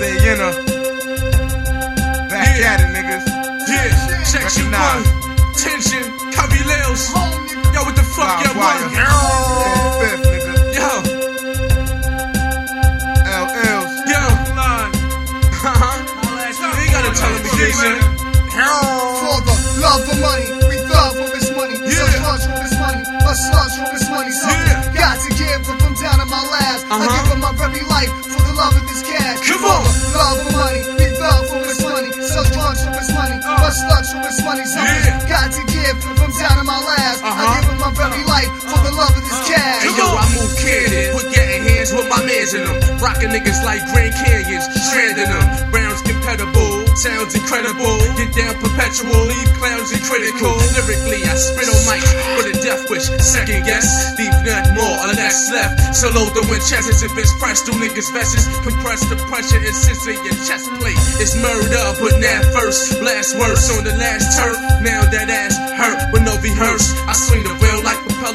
Stay in her. Back Yeah. at it, niggas. Yeah, section Recognize. one. Tension, Lils. Yo, what the fuck, yo, wire. Fifth, nigga. Yo, LLs. yo. Uh-huh. You gotta tell him again, man. For the love of money, we thug for this money. Yeah. Some slugs for this money, a slugs for this money. Something Yeah. got to give if I'm down in my last. Uh-huh. A slugs for this money. Something Yeah. got to give I'm down in my last. I Uh-huh. give up my very life for the love of this cash. Hey yo, I move candid, put getting hands with my mans in them. Rockin' niggas like Grand Canyons, stranding them. Compatible, sounds incredible. Get down perpetual, leave clowns and critical. Lyrically, I spit on mic for the death wish. Second guess, leave none more or less left. Solo the Winchesters if it's pressed through niggas' vests. Compress the pressure and sense in your chest plate. It's murder, but now first. Blast worse on the last turf. Now that ass hurt with no rehearse. I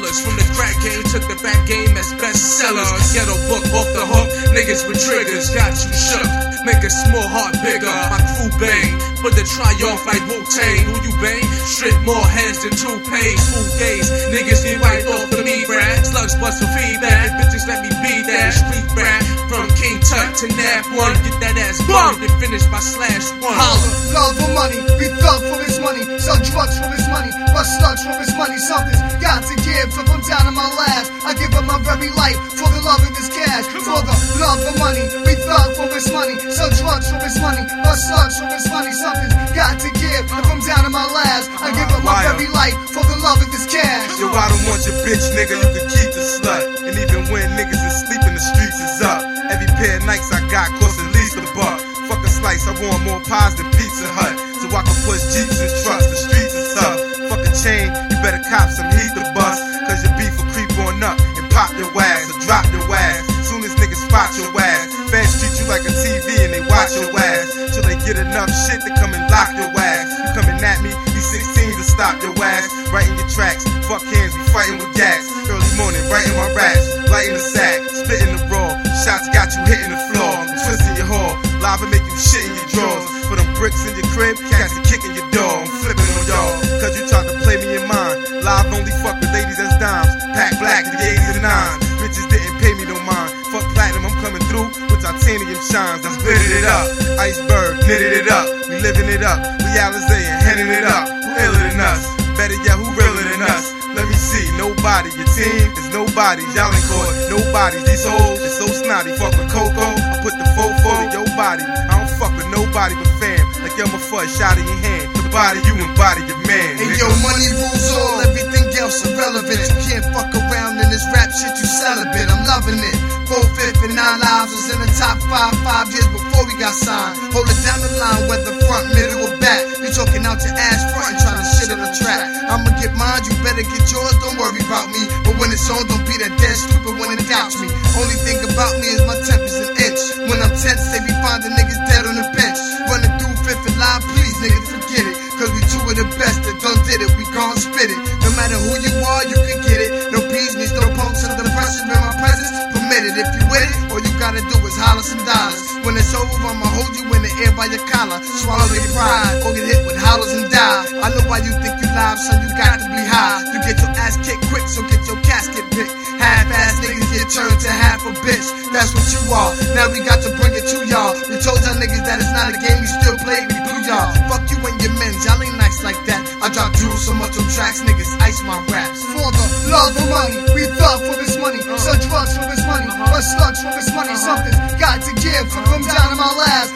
from the crack game took the back game as bestsellers. Ghetto book off the hook. Niggas with triggers got you shook. Make a small heart bigger. My crew bang. But the off like Wu Tang. Who you bang? Strip more heads than two pays. Full gaze. Niggas get right off the me rap. Slugs bust for feedback. Bitches let me be that. Street From King to Nap 1. Get that ass bumped and finish by slash one. Holla, love for money, we thug for this money, sell drugs for this money, bust slugs for this money, something's got to give if I'm down in my last. I give up my very life for the love of this cash, for the love for money, we thug for this money, sell drugs for this money, bust slugs for this money, something's got to give if I'm down in my last. I give up my very life for the love of this cash. Yo, I don't want your bitch, nigga. You can keep the slut. And even when niggas is sleeping, the streets is up. Pair of Nikes I got cost at least a buck. Fuck a slice, I want more pies than Pizza Hut. So I can push Jeeps and trucks, the streets is up. Fuck a chain, you better cop some heat the bus. Cause your beef will creep on up and pop your ass or drop your ass. Soon as niggas spot your ass. Fans treat you like a TV and they watch your ass. Till they get enough shit to come and lock your ass. You coming at me, these 16 to stop your ass. Writing your tracks, fuck hands, we fighting with gas. Early morning, writing my raps, lighting the sack, spitting the raw. Shots got you hitting the floor, I'm twisting your whore. Live and make you shit in your drawers. For them bricks in your crib, cats are kicking your door. I'm flipping on y'all, cause you tried to play me in mine. Live only fuck with ladies as dimes. Pack black, the 80s and 9s. Bitches didn't pay me no mind. Fuck platinum, I'm coming through with titanium shines. That's glittered it up. Iceberg, knitted it up. We living it up. Realizing, heading it up. Who iller than us? Better yet, who realer than us? Let me see, nobody. Your team is nobody. Y'all ain't caught nobody. These hoes is so snotty. Fuck with Coco. I put the fofo in your body. I don't fuck with nobody but fam. Like yo, my fuck shot in your hand. The body you embody your man. And nigga. yo, money rules all, everything else irrelevant. You can't fuck around in this rap shit, you celibate. I'm loving it. Four, fifth, and nine lives was in the top five, five years before we got signed. Hold it down the line, whether front, middle, or back. Better get yours, don't worry about me. But when it's on, don't be that dead stupid when it doubts me. Only thing about me is my temp is an inch. When I'm tense, they be finding niggas dead on the bench. Running through fifth and line, please, nigga, forget it. Cause we two of the best that done did it, we gon' spit it. No matter who you are, you can get it. No means no punks under pressure in my presence. Permitted if you with it, all you gotta do is holler some dollars. When it's over, I'ma hold you in the air by your collar. Swallow your pride, or get hit with and die. I know why you think you live, son, you got to be high. You get your ass kicked quick, so get your casket picked. Half ass niggas get turned to half a bitch. That's what you are. Now we got to bring it to y'all. We told y'all niggas that it's not a game, we still play, we blew y'all. Fuck you and your men, y'all ain't nice like that. I drop jewels so much on tracks, niggas ice my raps. For the love of money, we thug for this money. Sell drugs for this money, uh-huh. bust slugs for this money. Uh-huh. Something's got to give. From down to my last, I give up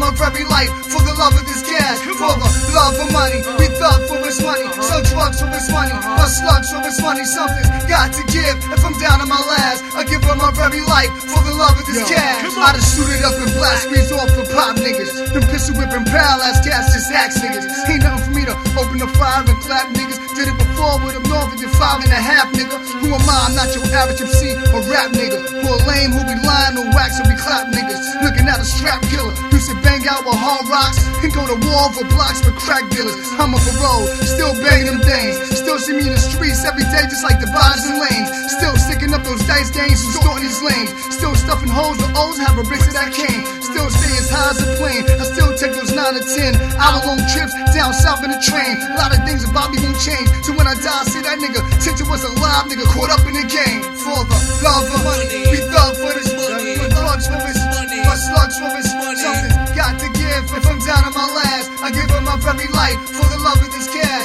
my very life for the love of this cash. For the love of money, we thug for this money. Sell drugs for this money, bust slugs for this money. Something's got to give. If I'm down to my last, I give up my very life for the love of this cash. I done shoot it up and blast squeeze off for pop niggas. Them pistol whipping paralyzed cats just axe niggas. Ain't nothing for me to open the fire and clap niggas. Did it before with a Northern five and a half nigga. Who am I? I'm not your average MC or rap nigga. Who a lame, who be lying, or wax, or be clap niggas. Looking at a strap killer. Used to bang out with hard rocks and go to war for blocks with crack dealers. I'm a parole, still banging them things. Still see me in the streets every day, just like the bodies and lanes. Still sticking up those dice games and sorting these lanes. Still stuffing holes with O's, having bricks of that cane. Still stay as high as a plane. I still take those 9 to 10 hour long trips down south in a train. A lot of things about me won't change. So when I die, see that nigga. Tinted was alive, nigga, caught up in the game. For the love of money, we thug for this money. We thugs for this money, but slugs for this money. Something's got to give. If I'm down on my last, I give up my very life for the love of this cash.